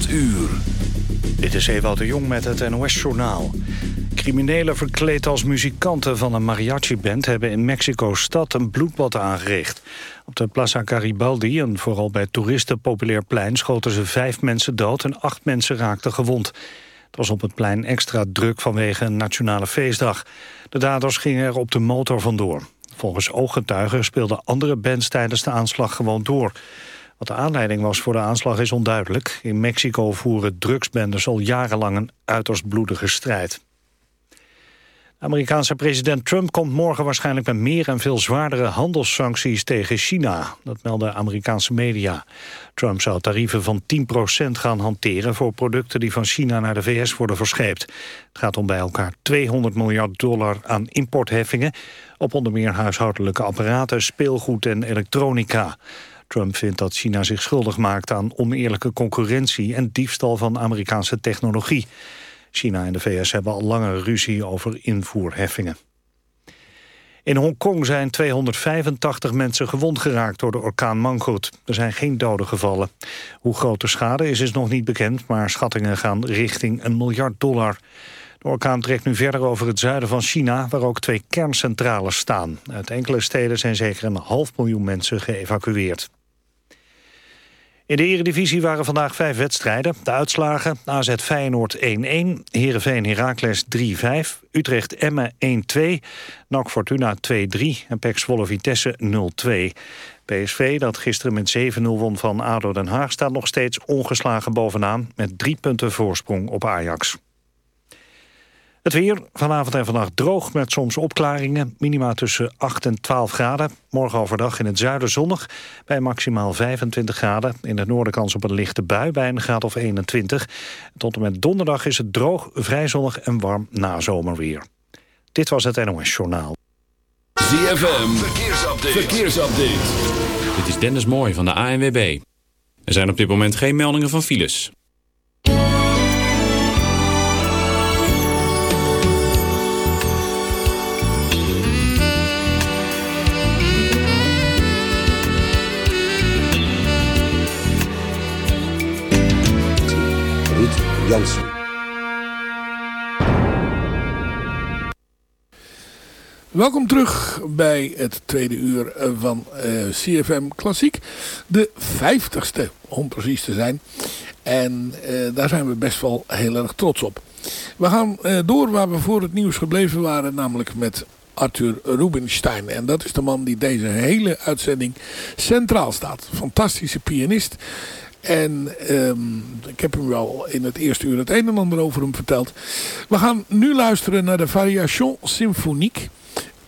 8 uur. Dit is Ewout de Jong met het NOS-journaal. Criminelen verkleed als muzikanten van een mariachi-band... hebben in Mexico-stad een bloedbad aangericht. Op de Plaza Garibaldi, een vooral bij toeristen populair plein... schoten ze vijf mensen dood en acht mensen raakten gewond. Het was op het plein extra druk vanwege een nationale feestdag. De daders gingen er op de motor vandoor. Volgens ooggetuigen speelden andere bands tijdens de aanslag gewoon door... Wat de aanleiding was voor de aanslag is onduidelijk. In Mexico voeren drugsbendes al jarenlang een uiterst bloedige strijd. Amerikaanse president Trump komt morgen waarschijnlijk met meer en veel zwaardere handelssancties tegen China. Dat melden Amerikaanse media. Trump zou tarieven van 10% gaan hanteren voor producten die van China naar de VS worden verscheept. Het gaat om bij elkaar 200 miljard dollar aan importheffingen op onder meer huishoudelijke apparaten, speelgoed en elektronica. Trump vindt dat China zich schuldig maakt aan oneerlijke concurrentie en diefstal van Amerikaanse technologie. China en de VS hebben al lange ruzie over invoerheffingen. In Hongkong zijn 285 mensen gewond geraakt door de orkaan Mangkhut. Er zijn geen doden gevallen. Hoe groot de schade is, is nog niet bekend... maar schattingen gaan richting een miljard dollar. De orkaan trekt nu verder over het zuiden van China... waar ook twee kerncentrales staan. Uit enkele steden zijn zeker een half miljoen mensen geëvacueerd. In de eredivisie waren vandaag vijf wedstrijden. De uitslagen AZ Feyenoord 1-1, Heerenveen Heracles 3-5, Utrecht Emmen 1-2, NAC Fortuna 2-3 en PEC Zwolle Vitesse 0-2. PSV, dat gisteren met 7-0 won van ADO Den Haag... staat nog steeds ongeslagen bovenaan met drie punten voorsprong op Ajax. Het weer vanavond en vannacht droog met soms opklaringen. Minima tussen 8 en 12 graden. Morgen overdag in het zuiden zonnig bij maximaal 25 graden. In het noorden kans op een lichte bui bij een graad of 21. Tot en met donderdag is het droog, vrij zonnig en warm na zomerweer. Dit was het NOS Journaal. ZFM, verkeersupdate. verkeersupdate. Dit is Dennis Mooij van de ANWB. Er zijn op dit moment geen meldingen van files. Welkom terug bij het tweede uur van uh, eh, CFM Klassiek. De vijftigste, om precies te zijn. En uh, daar zijn we best wel heel erg trots op. We gaan uh, door waar we voor het nieuws gebleven waren, namelijk met Arthur Rubinstein. En dat is de man die deze hele uitzending centraal staat. Fantastische pianist. En um, ik heb hem wel in het eerste uur het een en ander over hem verteld. We gaan nu luisteren naar de Variation Symphonique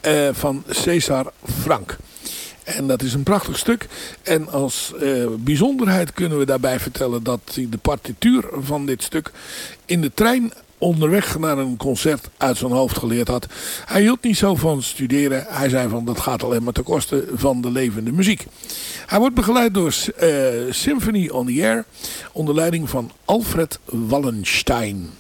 uh, van César Frank. En dat is een prachtig stuk. En als uh, bijzonderheid kunnen we daarbij vertellen dat hij de partituur van dit stuk in de trein onderweg naar een concert uit zijn hoofd geleerd had. Hij hield niet zo van studeren. Hij zei van dat gaat alleen maar ten koste van de levende muziek. Hij wordt begeleid door uh, Symphony on the Air onder leiding van Alfred Wallenstein.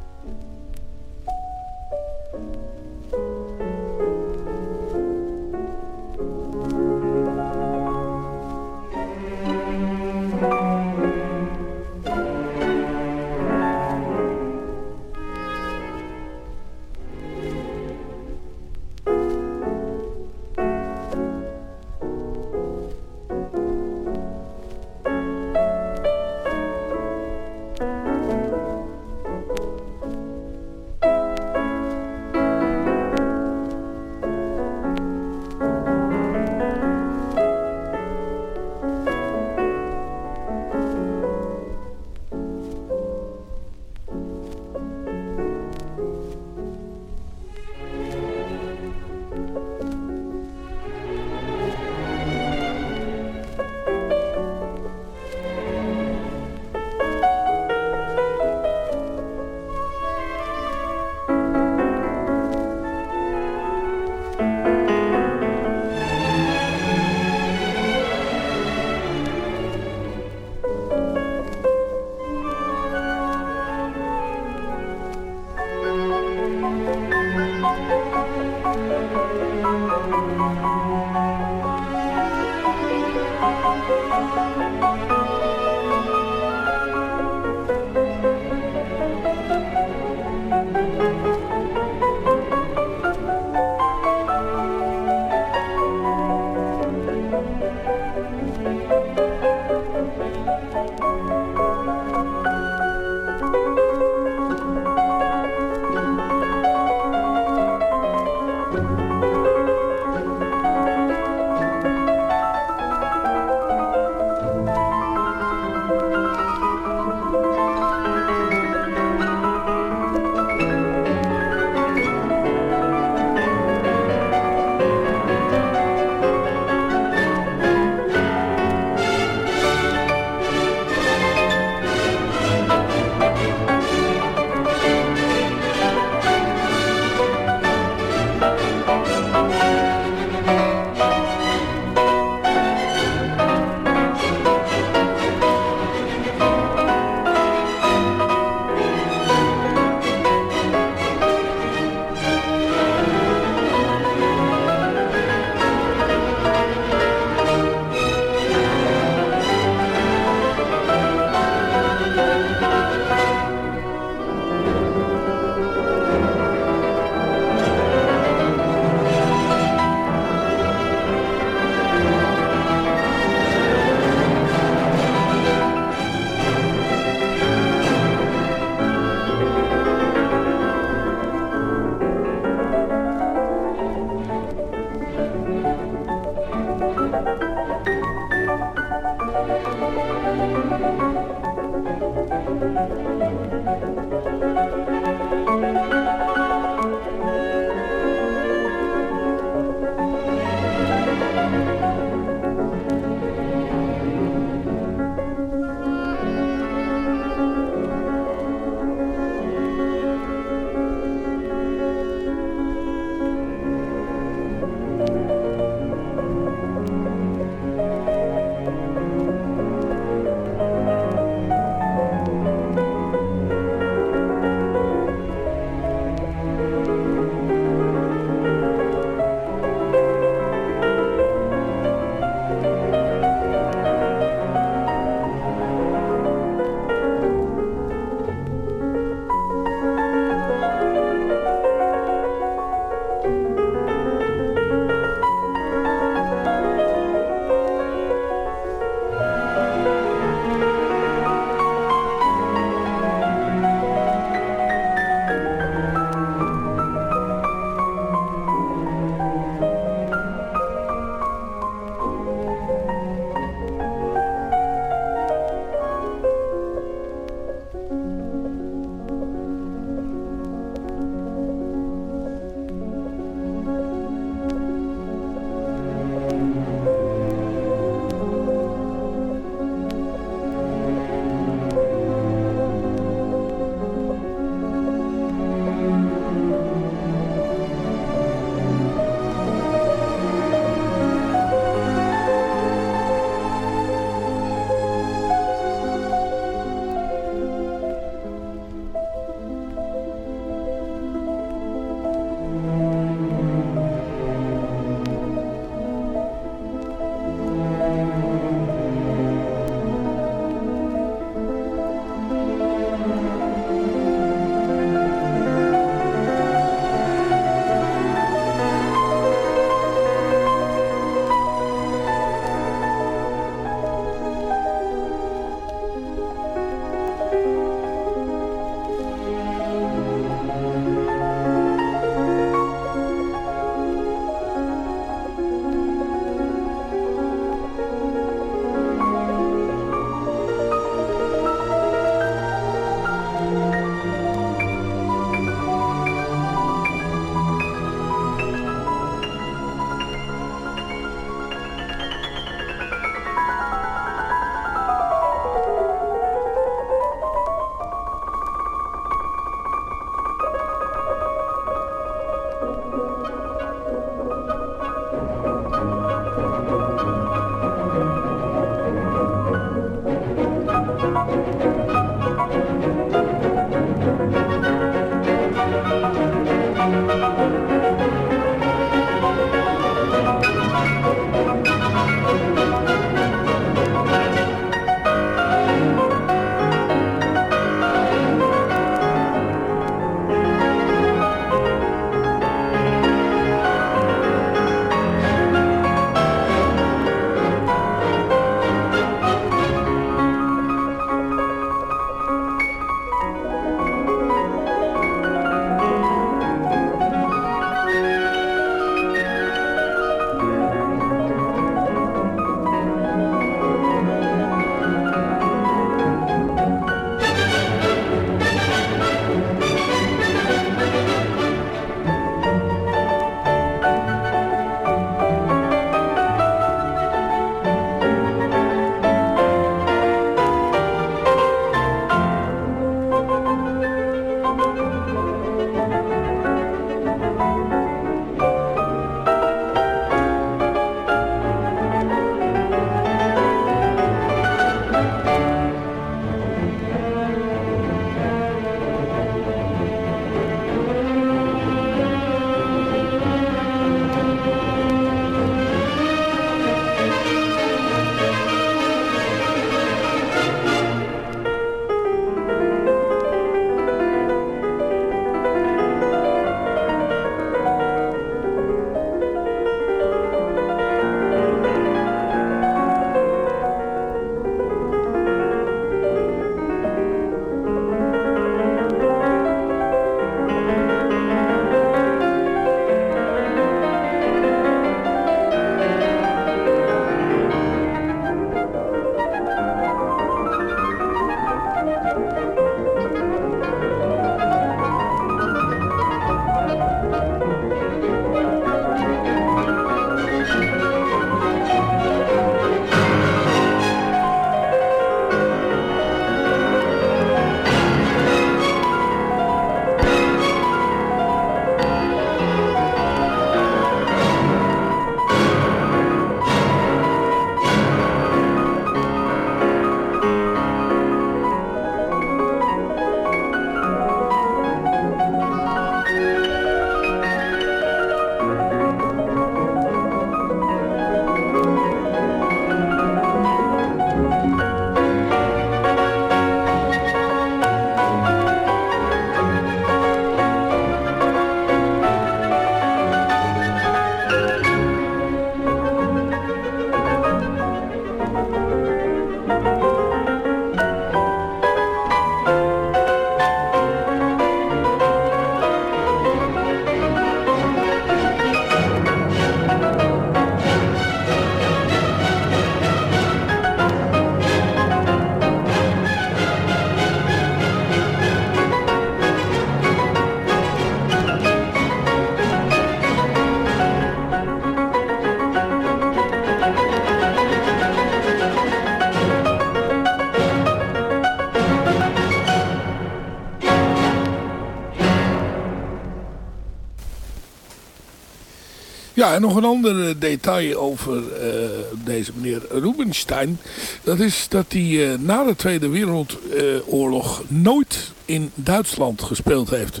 Ja, en nog een ander eh, detail over uh, deze meneer Rubenstein. Dat is dat hij uh, na de Tweede Wereldoorlog nooit in Duitsland gespeeld heeft.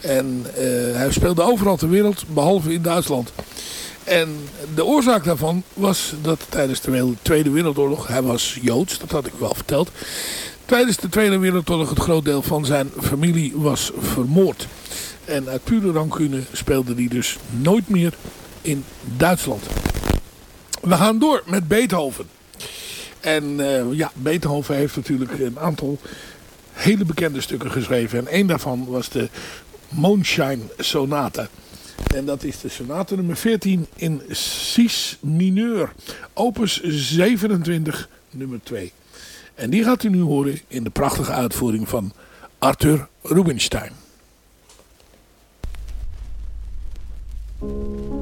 En hij speelde overal ter wereld, behalve in Duitsland. En de oorzaak daarvan was dat tijdens de Tweede Wereldoorlog, hij was Joods, dat had ik wel verteld. Tijdens de Tweede Wereldoorlog het groot deel van zijn familie was vermoord. En uit pure rancune speelde hij dus nooit meer in Duitsland. We gaan door met Beethoven. En uh, ja, Beethoven heeft natuurlijk een aantal hele bekende stukken geschreven. En één daarvan was de Moonshine Sonate. En dat is de sonate nummer 14 in Cis mineur. Opus 27 nummer 2. En die gaat u nu horen in de prachtige uitvoering van Arthur Rubinstein. Thank you.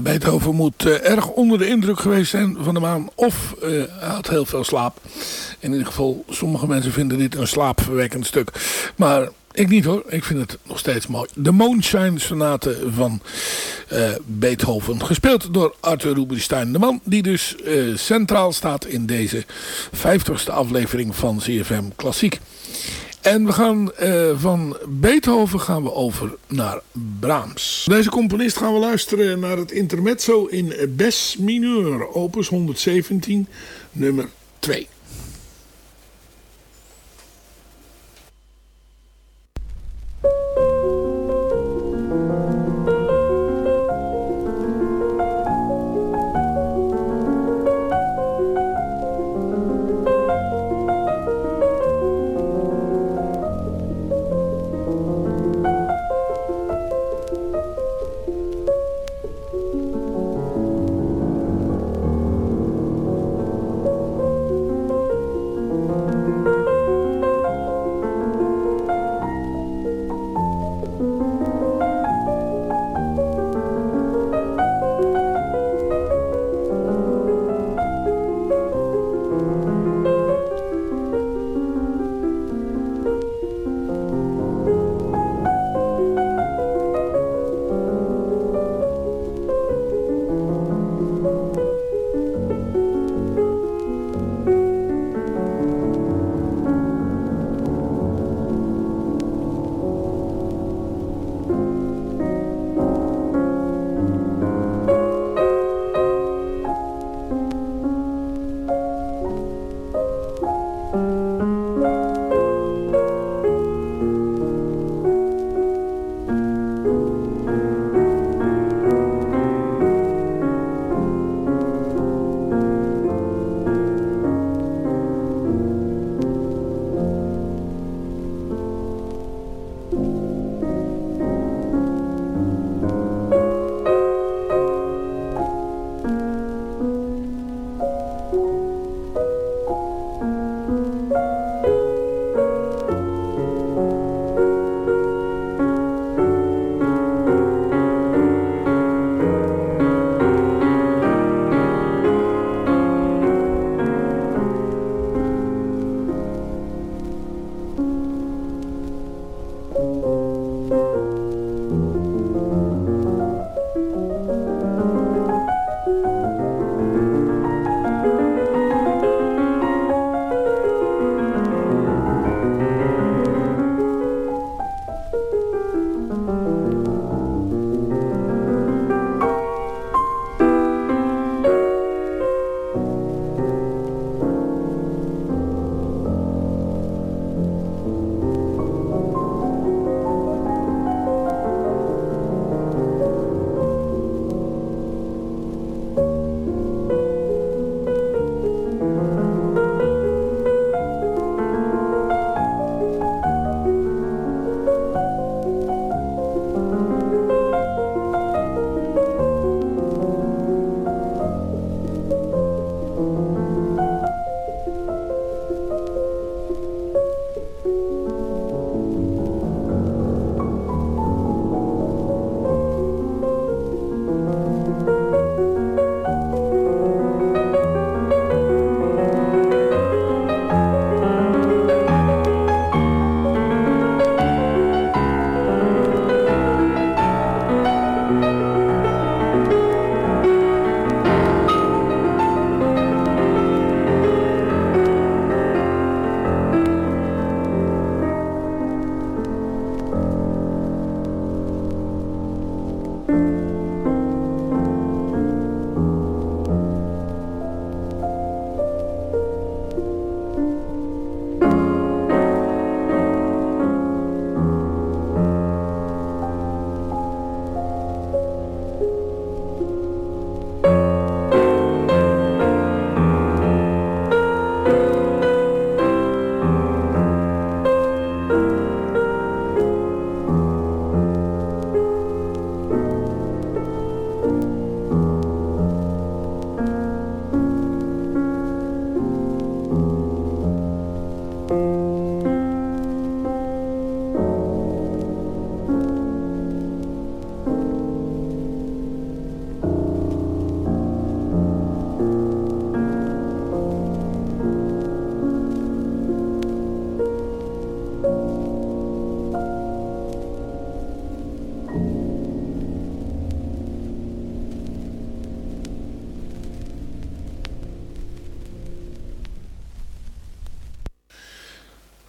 Beethoven moet uh, erg onder de indruk geweest zijn van de maan. Of uh, hij had heel veel slaap. In ieder geval, sommige mensen vinden dit een slaapverwekkend stuk. Maar ik niet hoor. Ik vind het nog steeds mooi. De Moonshine Sonate van uh, Beethoven. Gespeeld door Arthur Rubinstein. De man die dus centraal staat in deze 50ste aflevering van CFM Klassiek. En we gaan uh, van Beethoven gaan we over naar Brahms. Deze componist gaan we luisteren naar het intermezzo in Bes mineur, opus 117, nummer 2.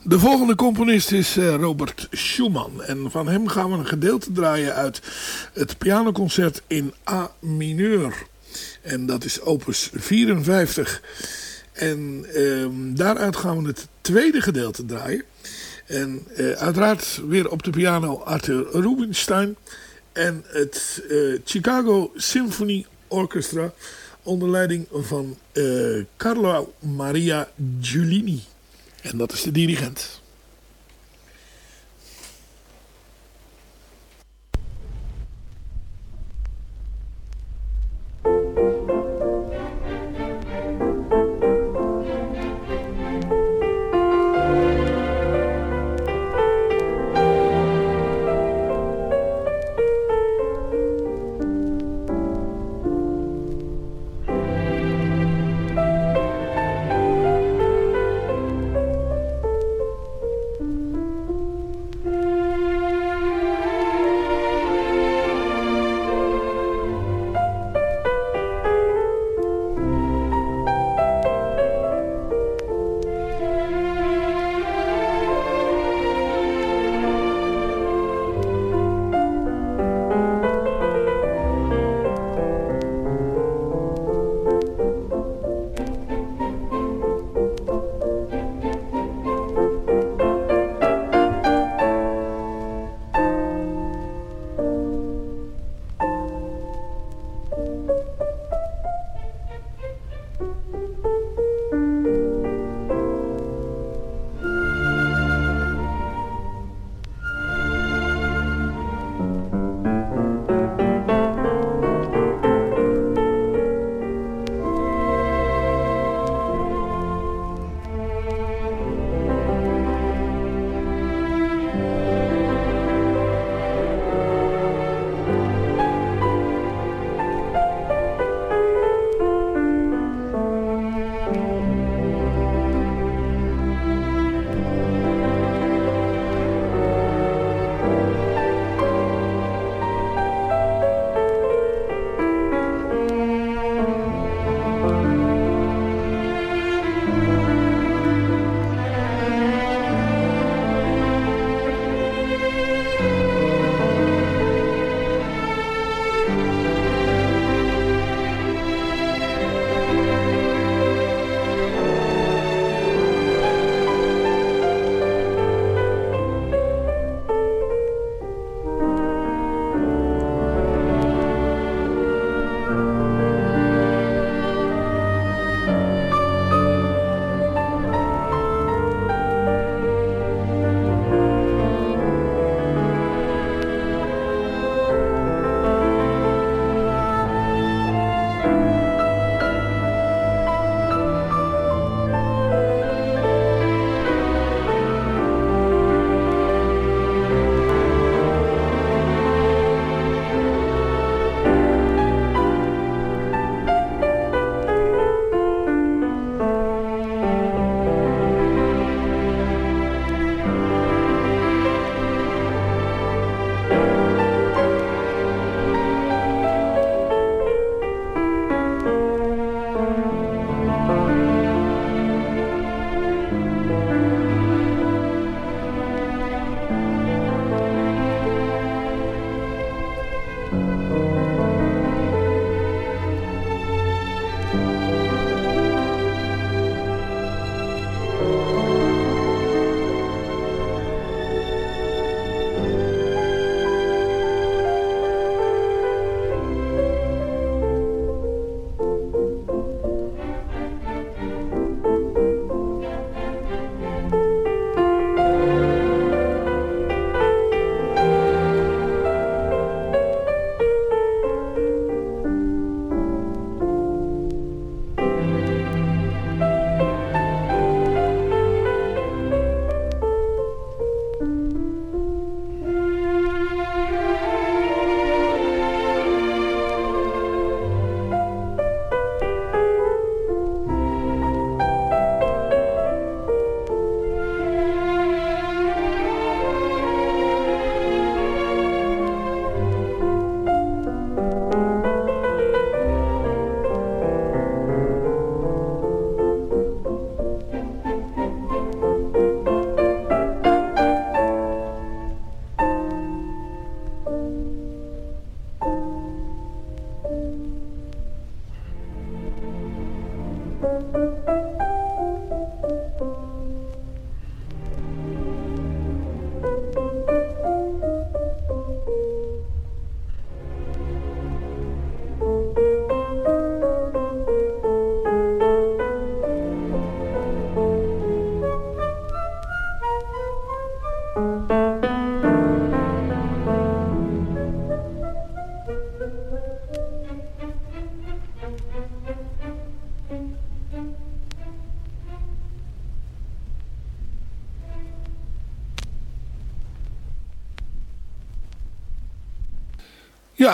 De volgende componist is eh, Robert Schumann. En van hem gaan we een gedeelte draaien uit het pianoconcert in A mineur. En dat is opus 54. En ehm, daaruit gaan we het tweede gedeelte draaien. En uh, uiteraard weer op de piano Arthur Rubinstein. En het uh, Chicago Symphony Orchestra onder leiding van uh, Carlo Maria Giulini. En dat is de dirigent.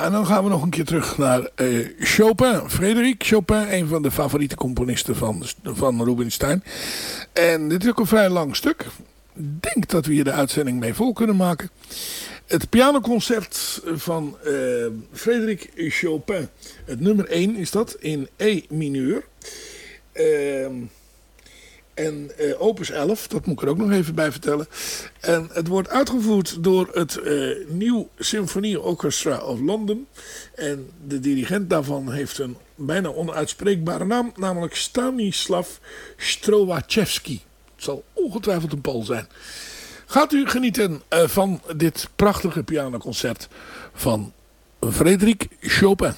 En dan gaan we nog een keer terug naar uh, Chopin. Frederik Chopin, een van de favoriete componisten van, van Rubinstein. En dit is ook een vrij lang stuk. Denk dat we hier de uitzending mee vol kunnen maken. Het pianoconcert van uh, Frederik Chopin. Het nummer 1 is dat in E mineur. Uh, en uh, opus 11, dat moet ik er ook nog even bij vertellen. En het wordt uitgevoerd door het uh, New Symphony Orchestra of London. En de dirigent daarvan heeft een bijna onuitspreekbare naam, namelijk Stanislav Strowachewski. Het zal ongetwijfeld een Pool zijn. Gaat u genieten uh, van dit prachtige pianoconcert van Frederik Chopin.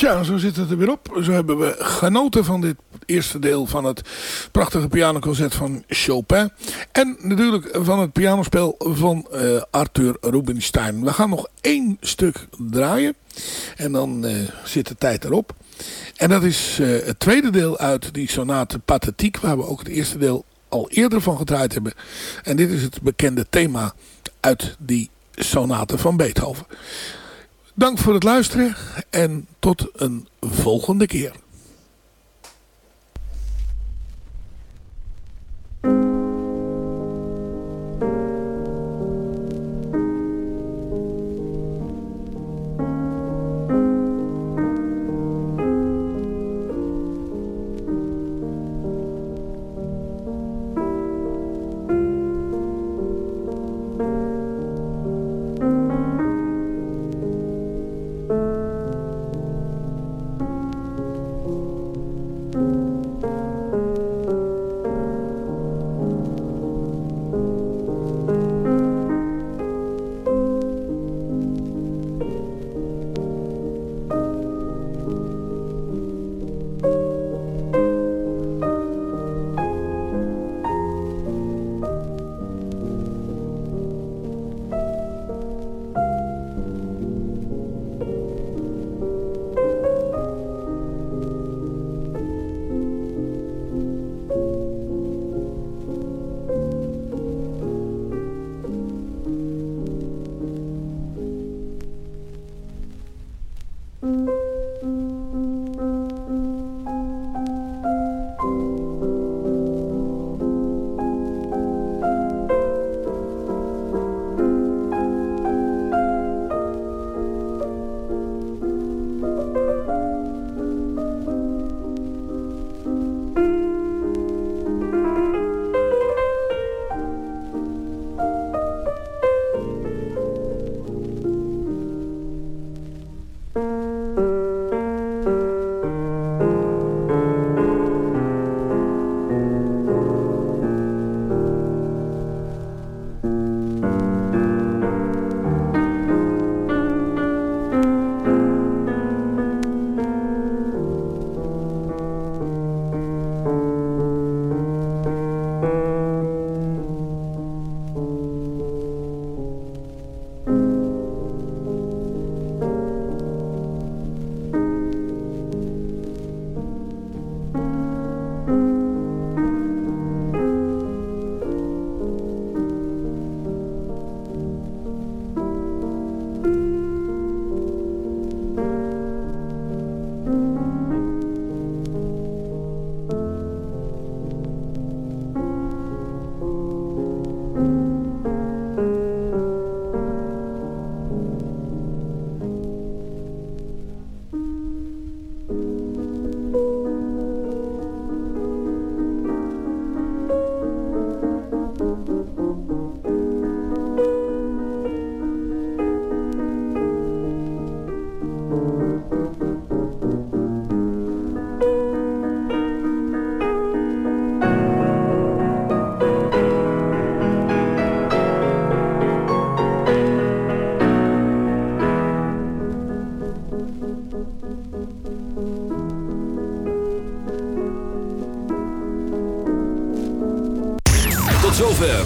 Tja, zo zit het er weer op. Zo hebben we genoten van dit eerste deel van het prachtige pianoconcert van Chopin. En natuurlijk van het pianospel van uh, Arthur Rubinstein. We gaan nog één stuk draaien. En dan uh, zit de tijd erop. En dat is uh, het tweede deel uit die sonate Pathetiek. Waar we ook het eerste deel al eerder van gedraaid hebben. En dit is het bekende thema uit die sonate van Beethoven. Dank voor het luisteren en tot een volgende keer.